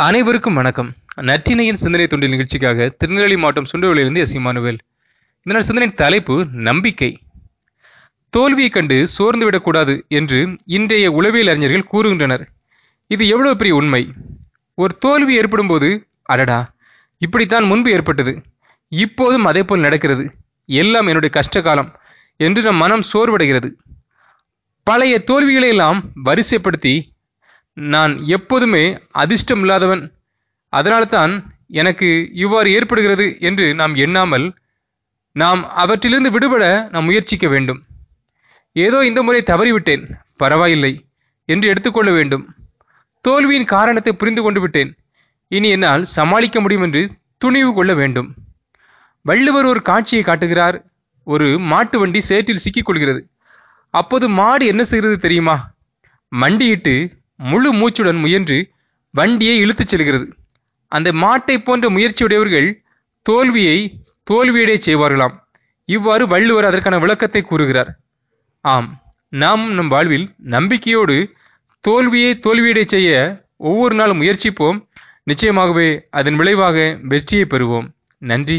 அனைவருக்கும் வணக்கம். நற்றினையின் சிந்தனை தொண்டில் நிகழ்ச்சிக்காக திருநெல்வேலி மாவட்டம் சுண்டவளியிலிருந்து எஸ். இமானுவேல் நாள் சிந்தனையின் தலைப்பு நம்பிக்கை. தோல்வியைக் கண்டு சோர்ந்து விடக்கூடாது என்று இன்றைய உளவியல் அறிஞர்கள் கூறுகின்றனர். இது எவ்வளவு பெரிய உண்மை? ஒரு தோல்வி ஏற்படும் போது அடடா இப்படித்தான் முன்பு ஏற்பட்டது. இப்போதும் அதே போல் நடக்கிறது. எல்லாம் என்னுடைய கஷ்ட காலம் என்று நம் மனம் சோர்வடைகிறது. பழைய தோல்விகளை எல்லாம் வரிசைப்படுத்தி நான் எப்போதுமே அதிர்ஷ்டம் இல்லாதவன் அதனால்தான் எனக்கு இவ்வாறு ஏற்படுகிறது என்று நாம் எண்ணாமல் நாம் அவற்றிலிருந்து விடுபட நாம் முயற்சிக்க வேண்டும். ஏதோ இந்த முறை தவறிவிட்டேன் பரவாயில்லை என்று எடுத்துக்கொள்ள வேண்டும். தோல்வியின் காரணத்தை புரிந்து கொண்டு விட்டேன். இனி என்னால் சமாளிக்க முடியும் என்று துணிவு கொள்ள வேண்டும். வள்ளுவர் ஒரு காட்சியை காட்டுகிறார். ஒரு மாட்டு வண்டி சேற்றில் சிக்கிக் கொள்கிறது. அப்போது மாடு என்ன செய்கிறது தெரியுமா? மண்டியிட்டு முழு மூச்சுடன் முயன்று வண்டியை இழுத்துச் செல்கிறது. அந்த மாட்டை போன்ற முயற்சியுடையவர்கள் தோல்வியை தோல்வியடை செய்வார்களாம். இவ்வாறு வள்ளுவர் அதற்கான விளக்கத்தை கூறுகிறார். ஆம் நாம் நம் வாழ்வில் நம்பிக்கையோடு தோல்வியை தோல்வியடை செய்ய ஒவ்வொரு நாளும் முயற்சிப்போம். நிச்சயமாகவே அதன் விளைவாக வெற்றியை பெறுவோம். நன்றி.